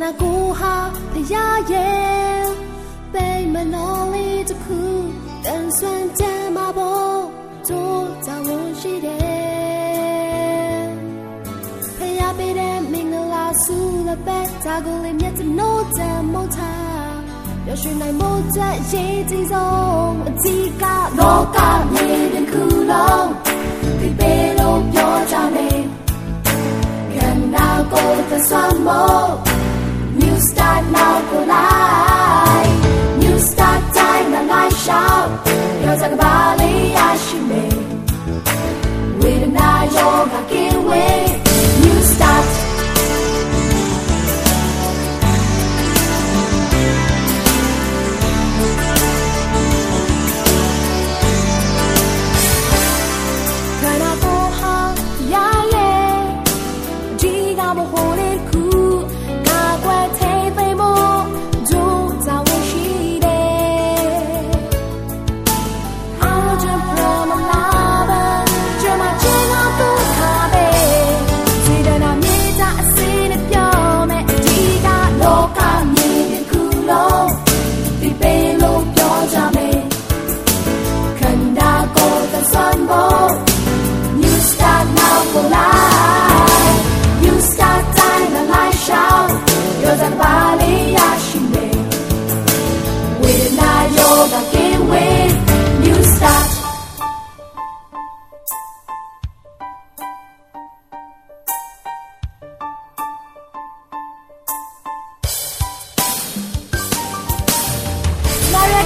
那古哈的夜夜，被门那里的等，但算见马步，坐我西边。陪呀陪的明个拉苏拉贝，咋里面子诺在莫查，要睡来莫在夜静中，自家罗里边哭了，疲惫罗表家。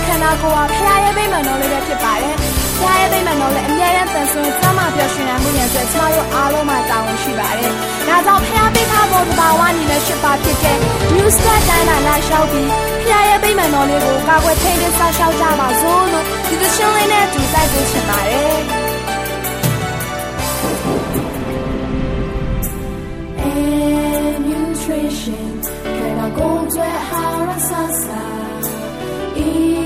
ခန္ဓာကိုယ်ဟာဖရာရဲ့ဗိမာန်တော်လေးပဲဖြစ်ပါတယ်။ဖရာရဲ့ဗိမာန်တော်လေးအမြဲတမ်းတန်ဆွမ်းစမ်းမပျော်ရွှင်နိုင်မှုရဲ့အတွက်ကျမတို့အားလုံးမှာတာဝန်ရှိပါတယ်။ဒါကြောင့်ဖရာပေးထားဖို့သဘာဝနည်းနဲ့ရှစ်ပါဖြစ်တဲ့ New Start တိုင်းလာလာရှောက်ပြီးဖရာရဲ့ဗိမာန်တော်လေးကိုကာကွယ်ထိန်းသိမ်းစောင့်ရှောက်ကြပါစို့လို့ဒီသရှင်လေးနဲ့အတူတိုက်တွန်းချင်ပါတယ်။ And nutrition ခန္ဓာကိုယ်အတွက်ဟာရဆဆာ Eat,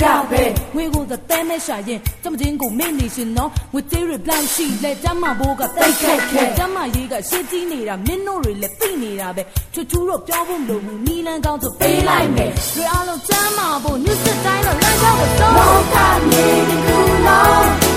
ချင်းကကြီးကပဲငွေကိုသတဲမဲ့ရှာရင်ကျမချင်းကိုမင်းနေရှင်နော်ငွေသေးရီဘလောက်ရှိလဲကျမဘိုးကတိတ်ခက်ခဲကျမရေးကရှင်းကြီးနေတာမင်းတို့တွေလည်းသိနေတာပဲချူချူတော့ပြောဖို့မလိုဘူးနီလန်းကောင်းဆိုပေးလိုက်မယ်တွေအားလုံးကျမ်းမာဖို့ညစ်စတိုင်းတော့လမ်းကြောက်တော့လောကမြေတစ်ခုလုံး